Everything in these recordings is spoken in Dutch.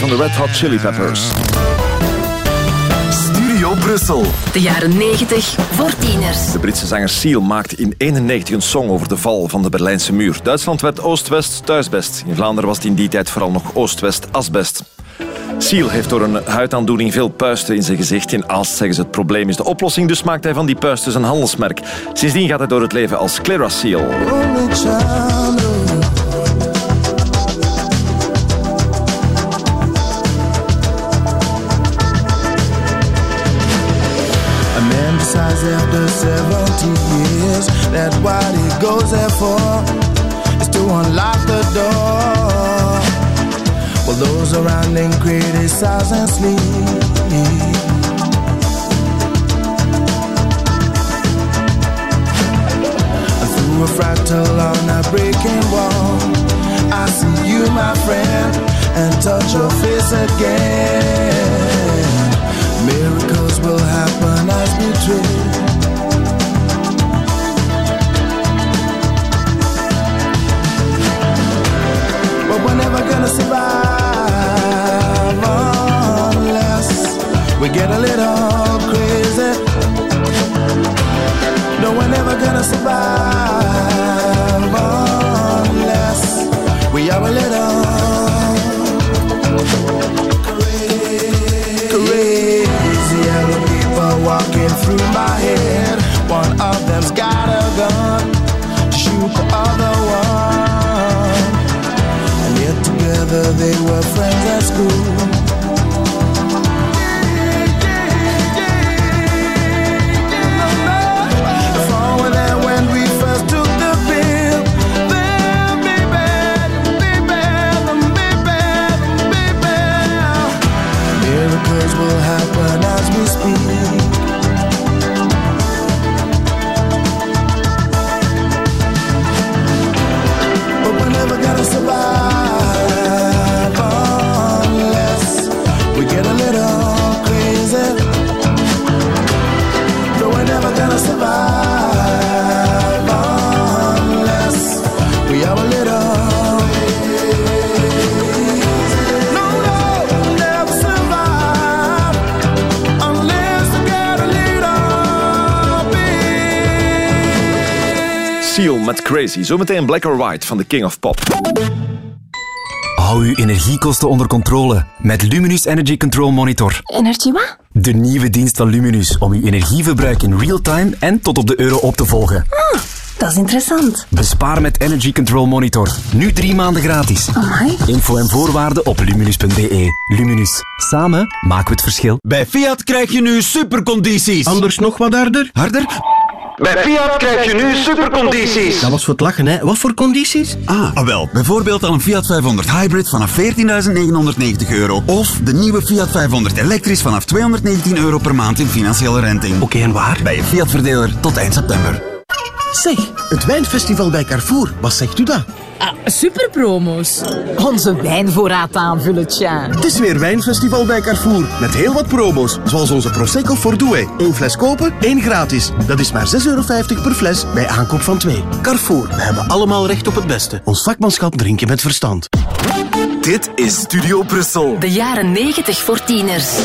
Van de Red Hot Chili Peppers. Studio Brussel. De jaren 90 voor tieners. De Britse zanger Seal maakte in 91 een song over de val van de Berlijnse muur. Duitsland werd Oost-West thuisbest. In Vlaanderen was het in die tijd vooral nog Oost-West asbest. Seal heeft door een huidaandoening veel puisten in zijn gezicht. In Aalst zeggen ze het probleem is de oplossing, dus maakt hij van die puisten zijn handelsmerk. Sindsdien gaat hij door het leven als Clara Seal. Criticize and sleep. Through a fractal on a breaking wall, I see you, my friend, and touch your face again. Miracles will happen as we dream. But we're never gonna survive we get a little crazy. No, we're never gonna survive unless Crazy. Zometeen Black or White van The King of Pop. Hou uw energiekosten onder controle met Luminus Energy Control Monitor. Energie wat? De nieuwe dienst van Luminus om uw energieverbruik in real time en tot op de euro op te volgen. Dat is interessant. Bespaar met Energy Control Monitor. Nu drie maanden gratis. Amai. Info en voorwaarden op luminus.be. Luminus. Samen maken we het verschil. Bij Fiat krijg je nu supercondities. Anders nog wat harder? Harder? Bij Fiat krijg je nu supercondities. Dat was voor het lachen, hè? Wat voor condities? Ah, ah, wel. Bijvoorbeeld al een Fiat 500 Hybrid vanaf 14.990 euro. Of de nieuwe Fiat 500 elektrisch vanaf 219 euro per maand in financiële renting. Oké, en waar? Bij je Fiat-verdeler tot eind september. Zeg, het wijnfestival bij Carrefour, wat zegt u dat? Ah, superpromo's. Onze wijnvoorraad aanvullen, tja. Het is weer wijnfestival bij Carrefour, met heel wat promo's, zoals onze Prosecco Fordoué. Eén fles kopen, één gratis. Dat is maar 6,50 euro per fles bij aankoop van twee. Carrefour, we hebben allemaal recht op het beste. Ons vakmanschap drinken met verstand. Dit is Studio Brussel. De jaren 90 voor tieners.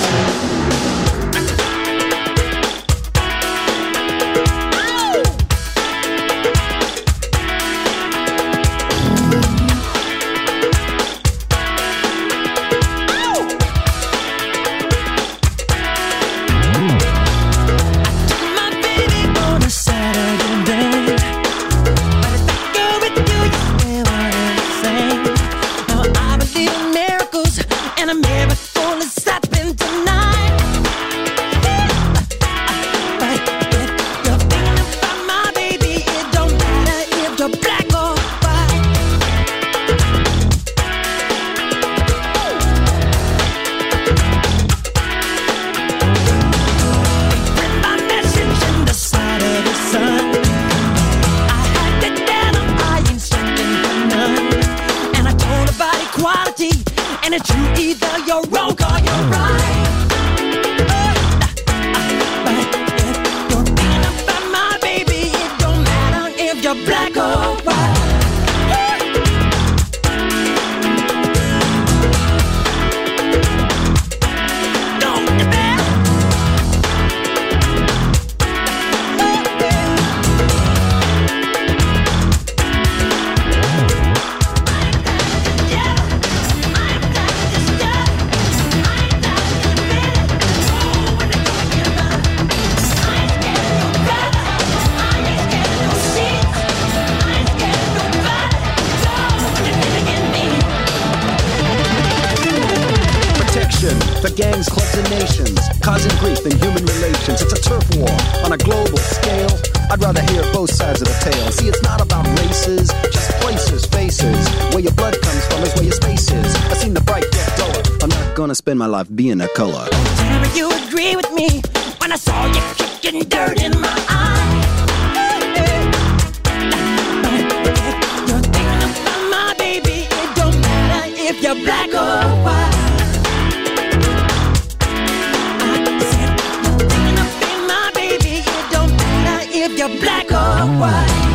Gonna spend my life being a color. You agree with me when I saw you kicking dirt in my eye. You're black or white. I said you're thinking about my baby. It don't matter if you're black or white.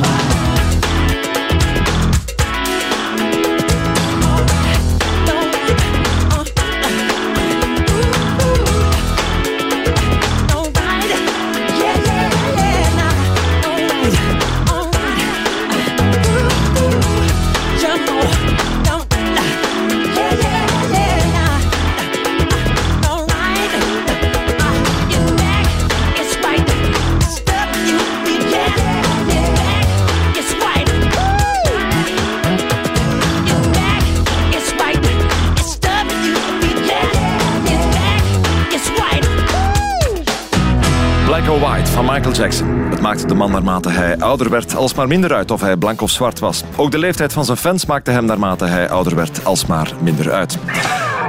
Michael Jackson. Het maakte de man naarmate hij ouder werd alsmaar minder uit of hij blank of zwart was. Ook de leeftijd van zijn fans maakte hem naarmate hij ouder werd alsmaar minder uit.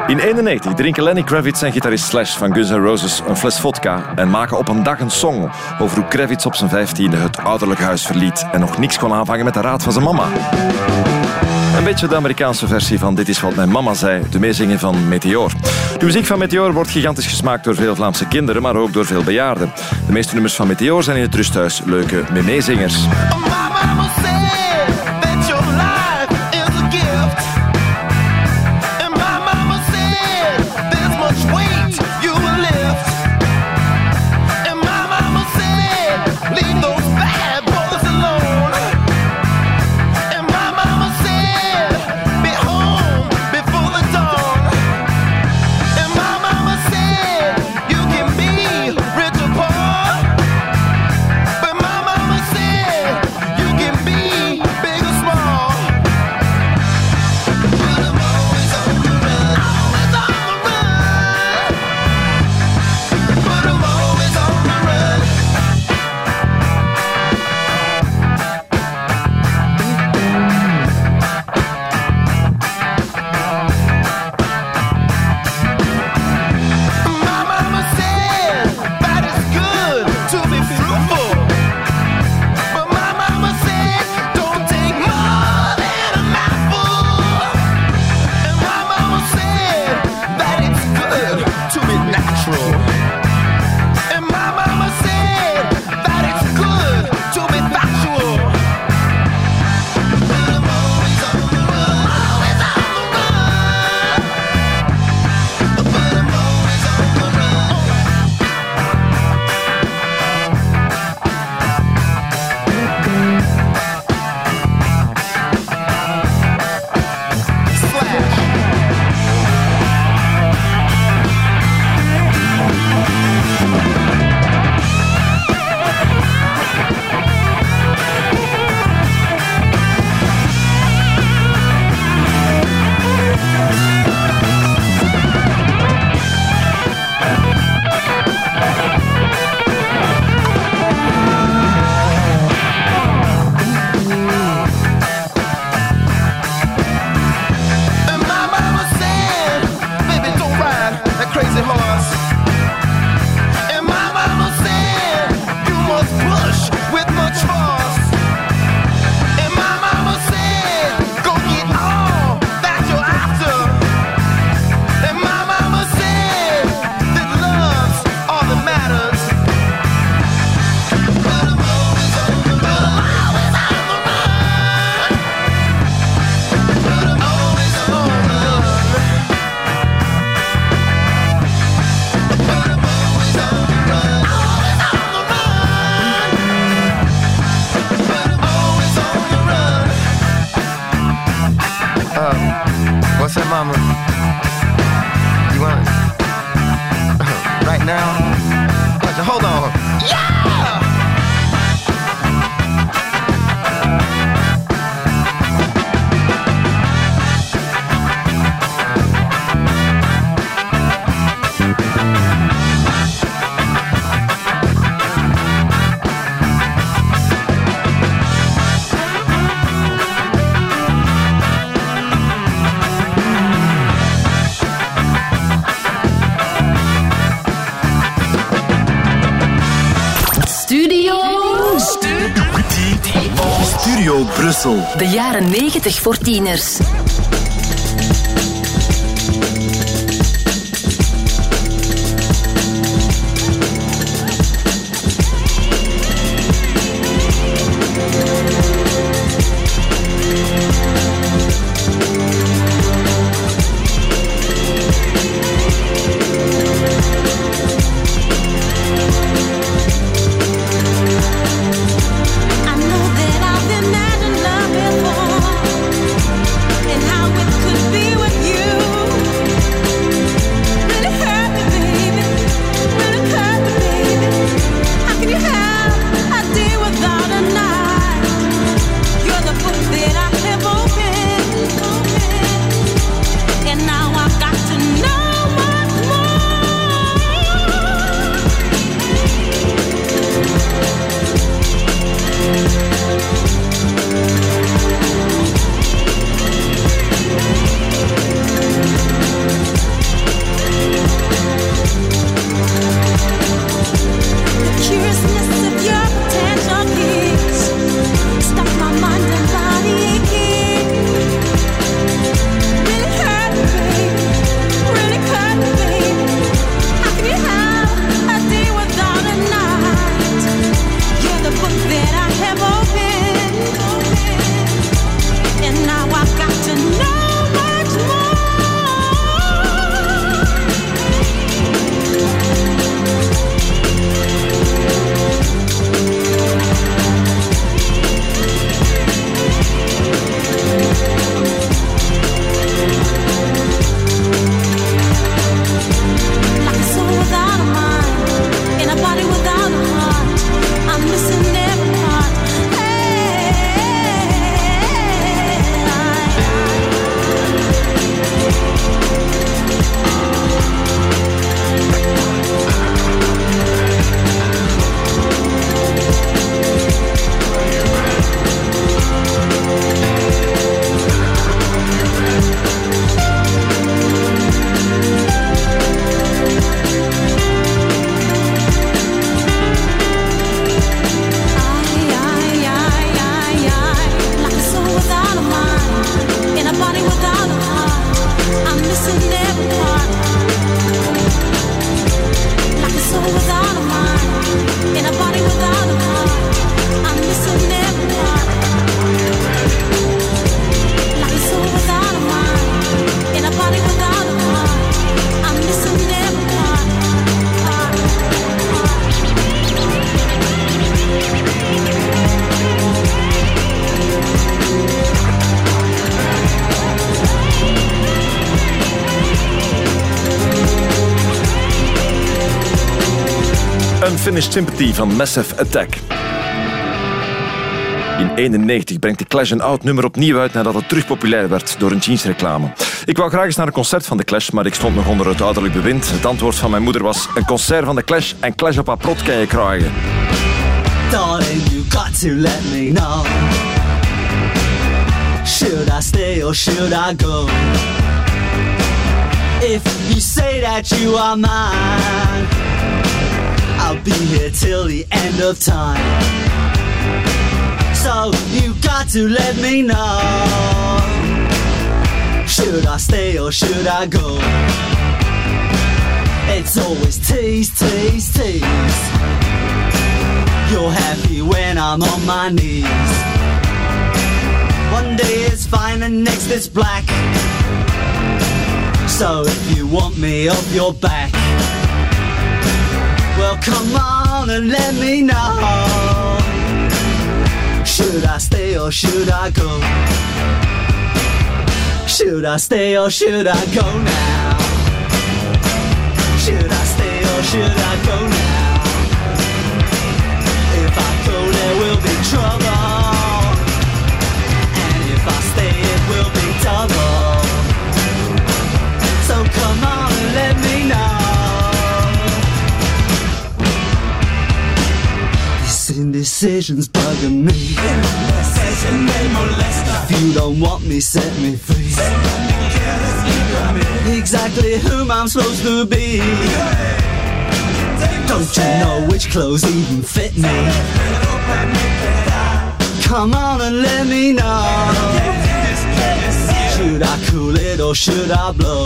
In 91 drinken Lenny Kravitz en gitarist Slash van Guns N' Roses een fles vodka en maken op een dag een song over hoe Kravitz op zijn vijftiende het ouderlijke huis verliet en nog niks kon aanvangen met de raad van zijn mama. Een beetje de Amerikaanse versie van Dit is wat mijn mama zei, de meezingen van Meteor. De muziek van Meteor wordt gigantisch gesmaakt door veel Vlaamse kinderen, maar ook door veel bejaarden. De meeste nummers van Meteor zijn in het rusthuis leuke meezingers. De jaren 90 voor tieners. Unfinished Sympathy van Massive Attack. In 91 brengt de Clash een oud nummer opnieuw uit nadat het terug populair werd door een jeansreclame. Ik wou graag eens naar een concert van de Clash, maar ik stond nog onder het ouderlijk bewind. Het antwoord van mijn moeder was een concert van de Clash en Clash op haar prot kan je krijgen. You got to let me know. Should I stay or should I go? If you say that you are mine, I'll be here till the end of time. So you got to let me know. Should I stay or should I go? It's always tease, tease, tease. You're happy when I'm on my knees. One day it's fine and next it's black. So if you want me off your back, come on and let me know. Should I stay or should I go? Should I stay or should I go now? Should I stay or should I go now? If I go, there will be trouble. decisions bugging me. If you don't want me, set me free. Exactly whom I'm supposed to be. Don't you know which clothes even fit me? Come on and let me know. Should I cool it or should I blow?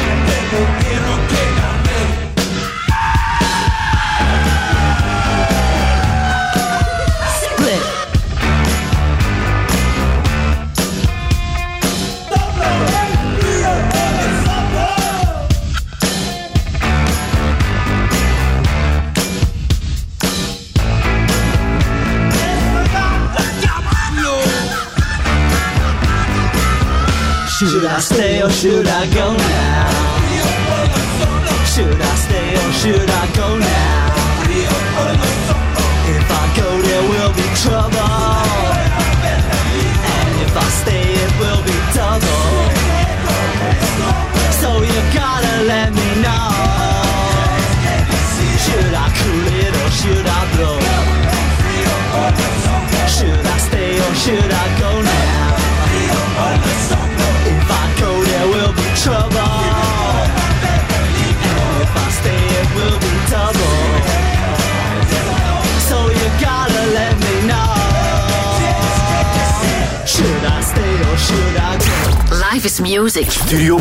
Should I stay or should I go now? Should I stay or should I go now? If I go there will be trouble And if I stay it will be double So you gotta let me know Music. Studio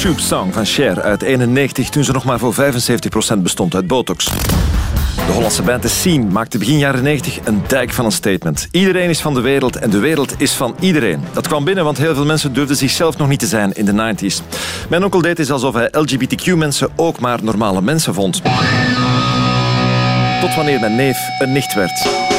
Tube Song van Cher uit 91 toen ze nog maar voor 75% bestond uit botox. De Hollandse band The Scene maakte begin jaren 90 een dijk van een statement. Iedereen is van de wereld en de wereld is van iedereen. Dat kwam binnen, want heel veel mensen durfden zichzelf nog niet te zijn in de 90s. Mijn onkel deed is alsof hij LGBTQ-mensen ook maar normale mensen vond. Tot wanneer mijn neef een nicht werd.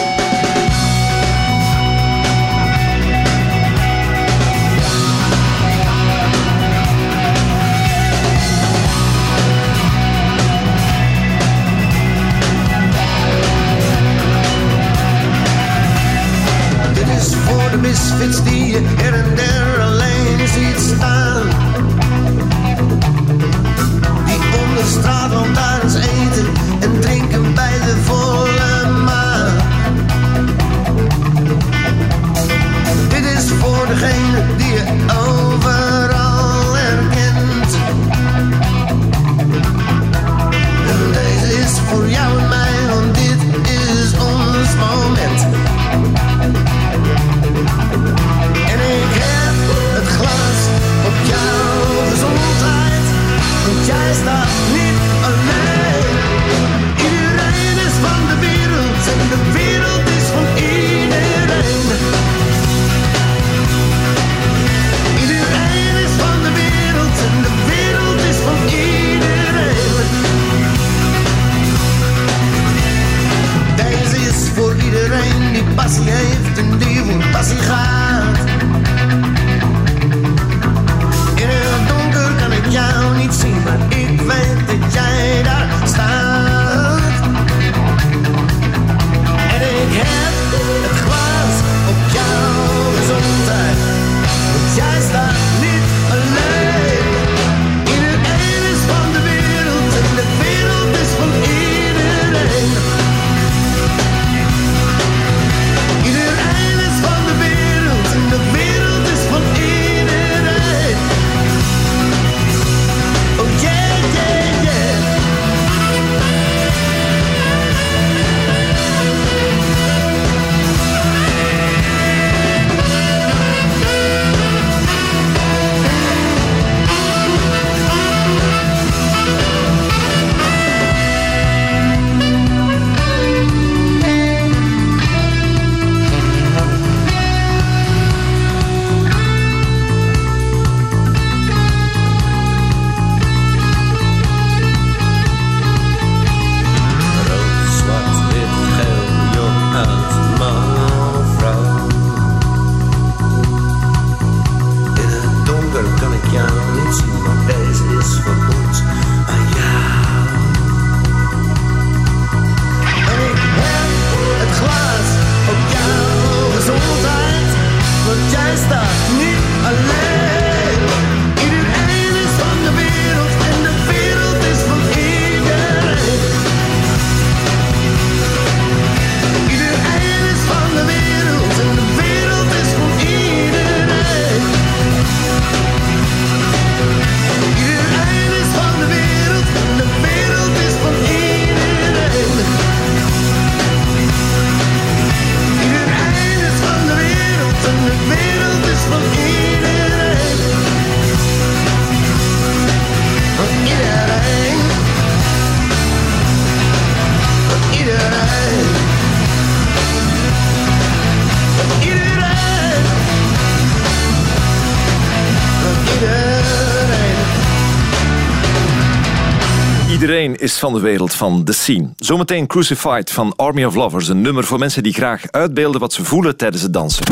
Is van de wereld van The Scene. Zometeen Crucified van Army of Lovers. Een nummer voor mensen die graag uitbeelden wat ze voelen tijdens het dansen.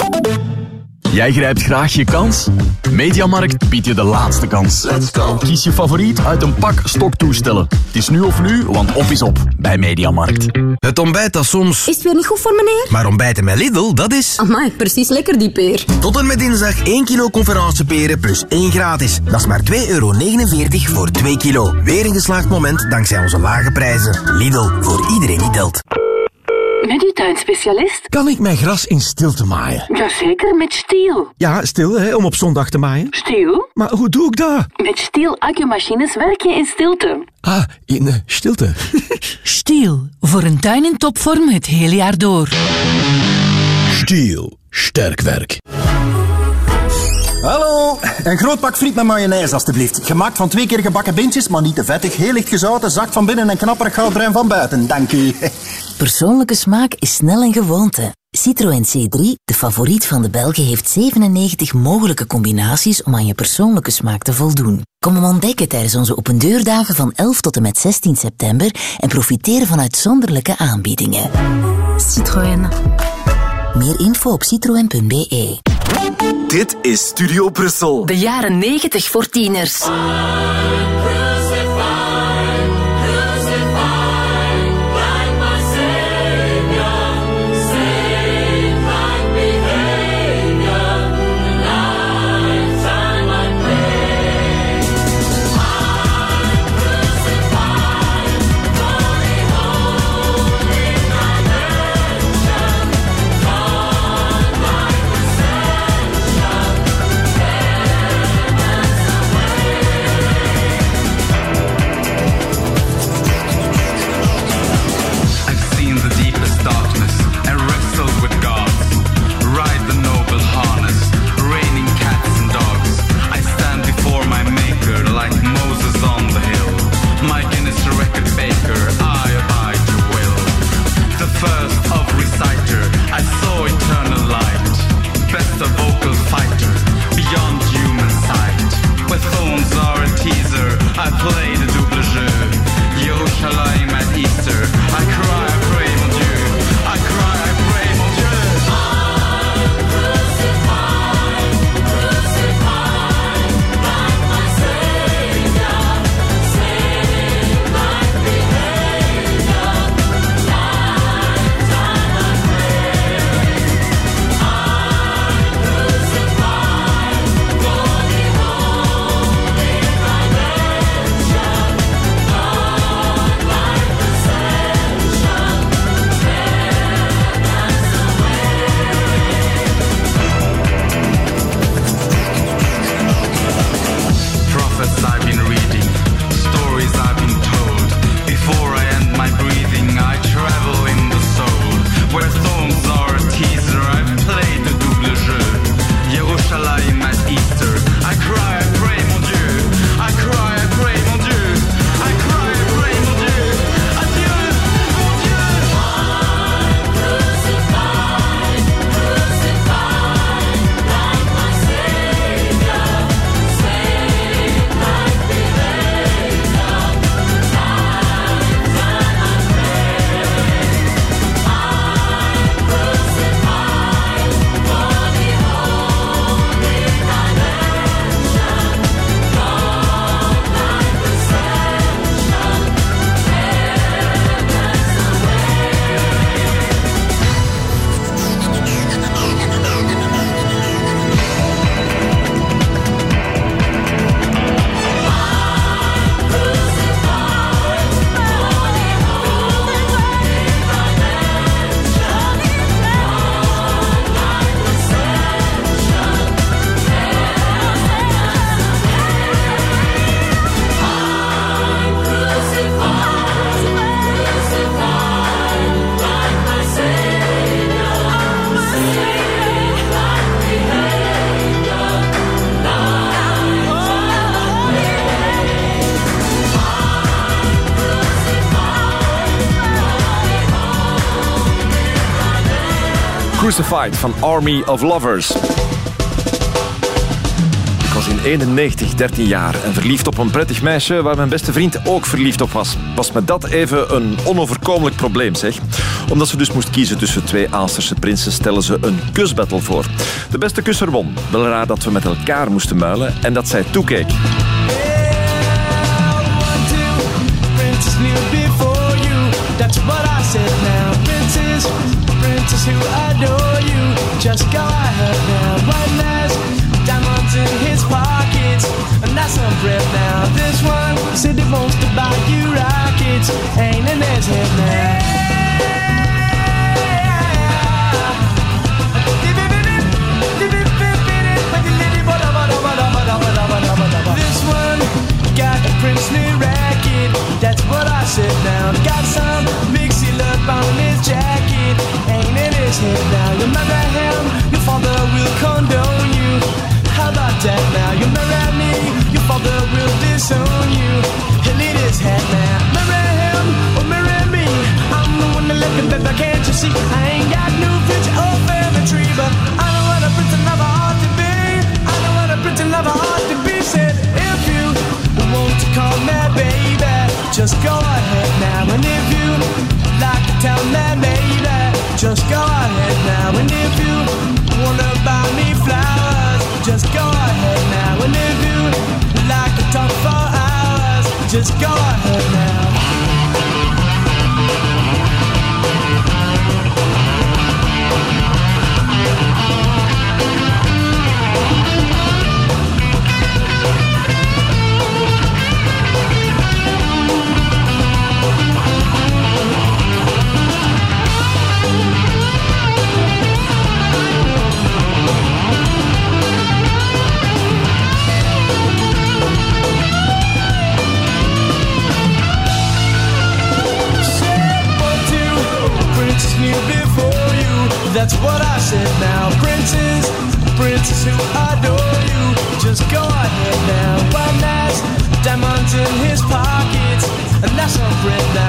Jij grijpt graag je kans? Mediamarkt biedt je de laatste kans. Let's go. Kies je favoriet uit een pak stoktoestellen. Het is nu of nu, want op is op bij Mediamarkt. Het ontbijt dat soms... Is het weer niet goed voor meneer? Maar ontbijten met Lidl, dat is... Amai, precies lekker die peer. Tot en met dinsdag 1 kilo conferentieperen plus 1 gratis. Dat is maar 2,49 euro voor 2 kilo. Weer een geslaagd moment dankzij onze lage prijzen. Lidl, voor iedereen die telt. Met uw tuinspecialist? Kan ik mijn gras in stilte maaien? Jazeker, met Stiel. Ja, stil, hè, om op zondag te maaien. Stiel? Maar hoe doe ik dat? Met Stiel accumachines werk je in stilte. Ah, in eh, stilte. Stiel, voor een tuin in topvorm het hele jaar door. Stiel, sterk werk. Een groot pak friet met mayonaise alstublieft. Gemaakt van twee keer gebakken bintjes, maar niet te vettig. Heel licht gezouten, zacht van binnen en knapperig goudbruin van buiten. Dank u. Persoonlijke smaak is snel een gewoonte. Citroën C3, de favoriet van de Belgen, heeft 97 mogelijke combinaties om aan je persoonlijke smaak te voldoen. Kom hem ontdekken tijdens onze opendeurdagen van 11 tot en met 16 september en profiteer van uitzonderlijke aanbiedingen. Citroën. Meer info op citroën.be. Dit is Studio Brussel. De jaren 90 voor tieners. Crucified van Army of Lovers. Ik was in 91, 13 jaar en verliefd op een prettig meisje waar mijn beste vriend ook verliefd op was. Was me dat even een onoverkomelijk probleem, zeg. Omdat ze dus moest kiezen tussen twee Aalsterse prinsen, stellen ze een kusbattle voor. De beste kusser won. Wel raar dat we met elkaar moesten muilen en dat zij toekeek. Said he wants to buy you rockets. Ain't in his head now. This one got a princely racket. That's what I said now. Got some And if you wanna buy me flowers, just go ahead now. And if you like to talk for hours, just go ahead now. That's what I said now. Princess, princess who adore you. Just go ahead now. One has diamonds in his pockets. And that's a friend now.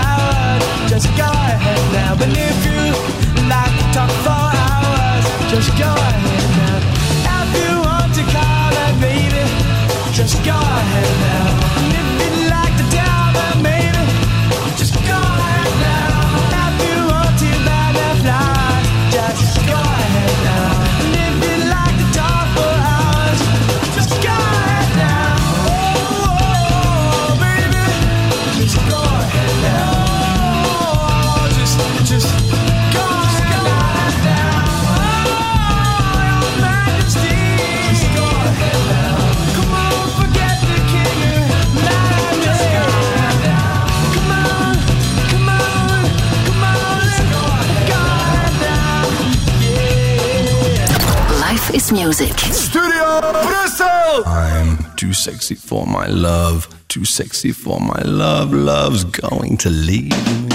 just go ahead now. And if you like to talk for hours, just go ahead now. If you want to call baby, just go ahead now. Music. Studio Brussel! I'm too sexy for my love, too sexy for my love. Love's going to leave me.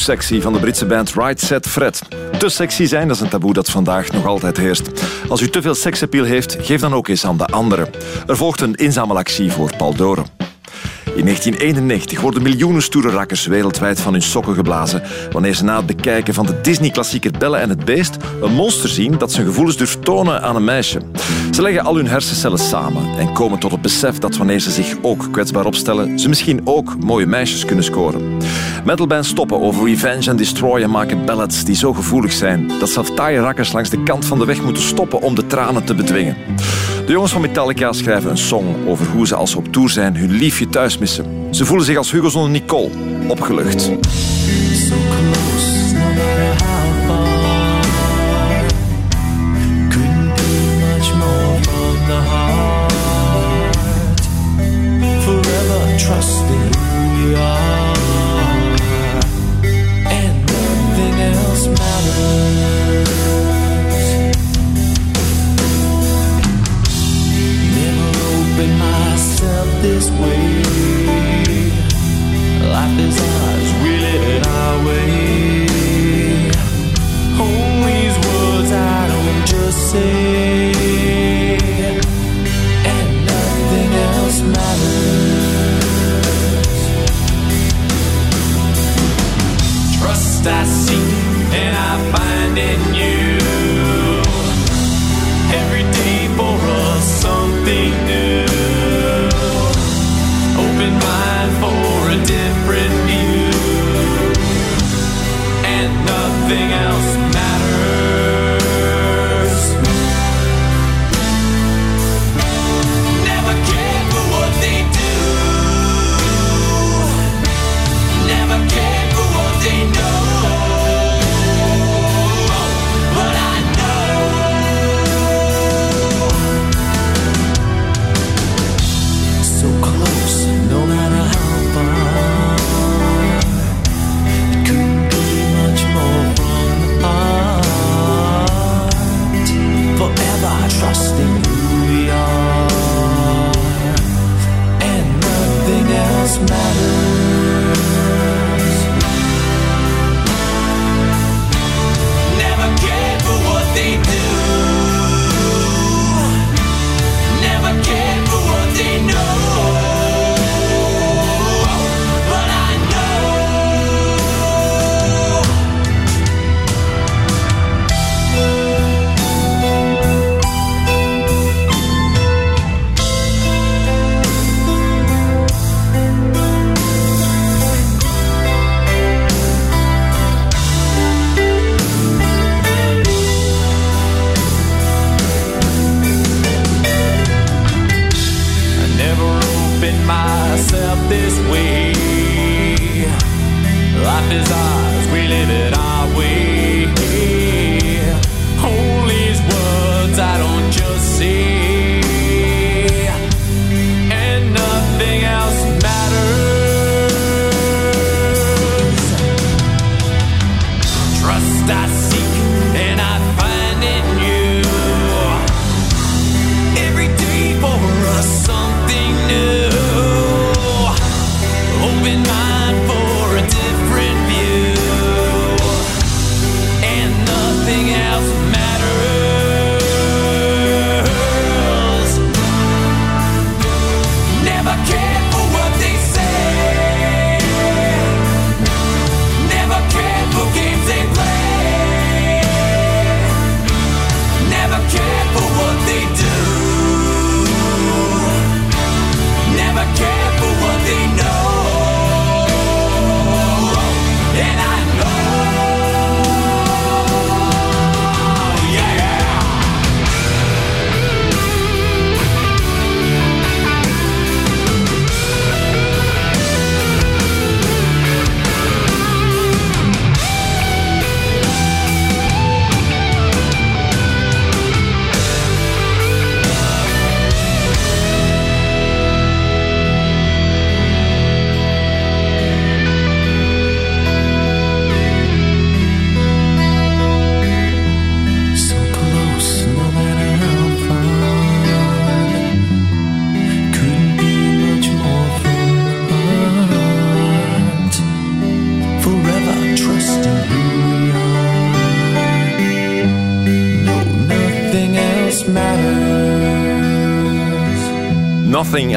Sexy van de Britse band Right Set Fred. Te sexy zijn, dat is een taboe dat vandaag nog altijd heerst. Als u te veel seksappeal heeft, geef dan ook eens aan de anderen. Er volgt een inzamelactie voor Paul Doren. In 1991 worden miljoenen stoere rakkers wereldwijd van hun sokken geblazen wanneer ze na het bekijken van de Disney-klassieker Belle en het Beest een monster zien dat zijn gevoelens durft tonen aan een meisje. Ze leggen al hun hersencellen samen en komen tot het besef dat wanneer ze zich ook kwetsbaar opstellen, ze misschien ook mooie meisjes kunnen scoren. Metalbands stoppen over Revenge and Destroy en maken ballads die zo gevoelig zijn dat zelfs taaie rakkers langs de kant van de weg moeten stoppen om de tranen te bedwingen. De jongens van Metallica schrijven een song over hoe ze als ze op tour zijn hun liefje thuis missen. Ze voelen zich als Hugo zonder Nicole, opgelucht. myself this way. Life is ours, we live it our way. All these words I don't just say.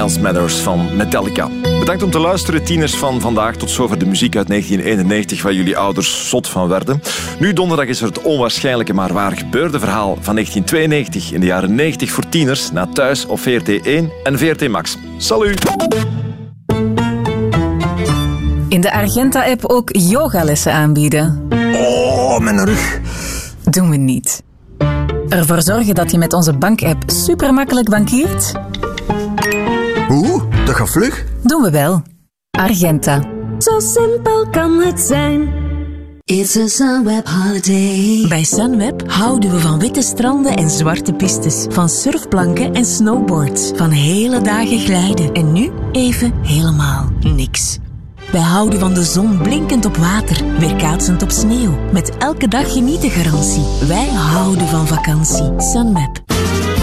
Else Matters van Metallica. Bedankt om te luisteren, tieners van vandaag. Tot zover de muziek uit 1991, waar jullie ouders zot van werden. Nu donderdag is er het onwaarschijnlijke maar waar gebeurde verhaal van 1992 in de jaren 90 voor tieners, na thuis op VRT 1 en VRT Max. Salut! In de Argenta-app ook yogalessen aanbieden. Oh, mijn rug. Doen we niet. Ervoor zorgen dat je met onze bankapp supermakkelijk bankiert? Dat gaat vlug. Doen we wel. Argenta. Zo simpel kan het zijn. It's a Sunweb holiday. Bij Sunweb houden we van witte stranden en zwarte pistes. Van surfplanken en snowboards. Van hele dagen glijden. En nu even helemaal niks. Wij houden van de zon blinkend op water, weerkaatsend op sneeuw. Met elke dag genieten garantie. Wij houden van vakantie. Sunweb.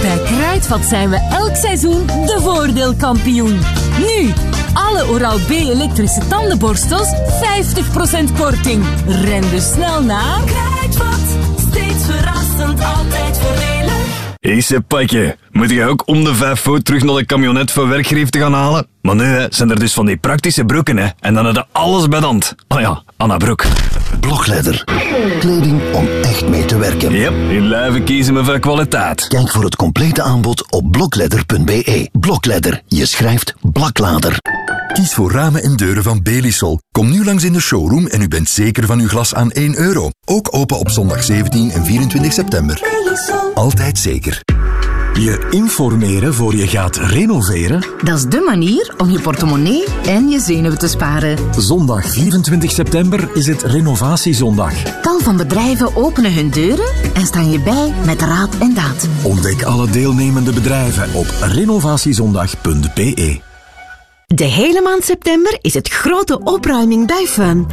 Bij Kruidvat zijn we elk seizoen de voordeelkampioen. Nu, alle Oral-B elektrische tandenborstels 50% korting. Ren dus snel naar... Kruidvat, steeds verrassend, altijd voordelig. Hé, Sepakje, moet je ook om de vijf voet terug naar de camionet voor werkgreep te gaan halen? Maar nu hè, zijn er dus van die praktische broeken, hè. En dan heb je alles bij de hand. Oh ja, Anna Broek. Blokledder. Kleding om echt mee te werken. Yep, in lijven kiezen we voor kwaliteit. Kijk voor het complete aanbod op blokledder.be. Blokledder, je schrijft blaklader. Kies voor ramen en deuren van Belisol. Kom nu langs in de showroom en u bent zeker van uw glas aan 1 euro. Ook open op zondag 17 en 24 september. Altijd zeker. Je informeren voor je gaat renoveren? Dat is de manier om je portemonnee en je zenuwen te sparen. Zondag 24 september is het renovatiezondag. Tal van bedrijven openen hun deuren en staan je bij met raad en daad. Ontdek alle deelnemende bedrijven op renovatiezondag.be. De hele maand september is het grote opruiming bij Fun.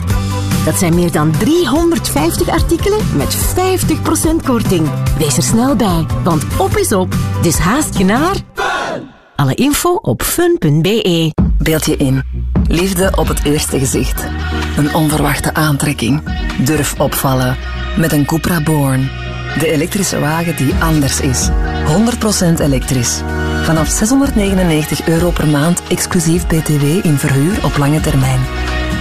Dat zijn meer dan 350 artikelen met 50% korting. Wees er snel bij, want op is op. Dus haast je naar... Alle info op fun.be. Beeld je in. Liefde op het eerste gezicht. Een onverwachte aantrekking. Durf opvallen. Met een Cupra Born. De elektrische wagen die anders is. 100% elektrisch. Vanaf 699 euro per maand exclusief BTW in verhuur op lange termijn.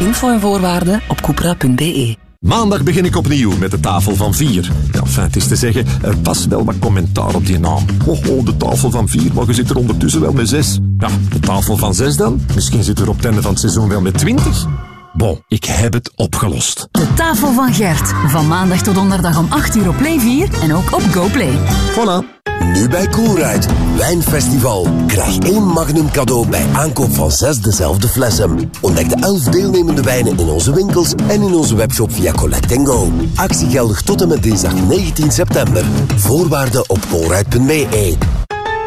Info en voorwaarden op cupra.be. Maandag begin ik opnieuw met de tafel van vier. Ja, het is te zeggen, er was wel wat commentaar op die naam. Oh, de tafel van vier, maar je zit er ondertussen wel met zes. Ja, de tafel van zes dan? Misschien zit er op het einde van het seizoen wel met twintig. Bon, ik heb het opgelost. De tafel van Gert. Van maandag tot donderdag om 8 uur op Play 4 en ook op GoPlay. Voilà. Nu bij Coolride. Wijnfestival. Krijg één magnum cadeau bij aankoop van zes dezelfde flessen. Ontdek de elf deelnemende wijnen in onze winkels en in onze webshop via Collect Go. Actie geldig tot en met dinsdag 19 september. Voorwaarden op coolride.be.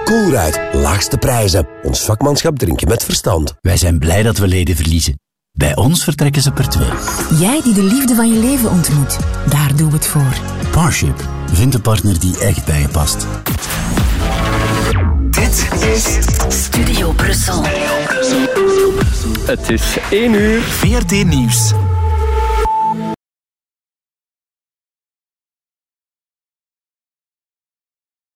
Coolride. Laagste prijzen. Ons vakmanschap drinken met verstand. Wij zijn blij dat we leden verliezen. Bij ons vertrekken ze per twee. Jij die de liefde van je leven ontmoet. Daar doen we het voor. Parship. Vind een partner die echt bij je past. Dit is Studio Brussel. Het is 1 uur. VRT Nieuws.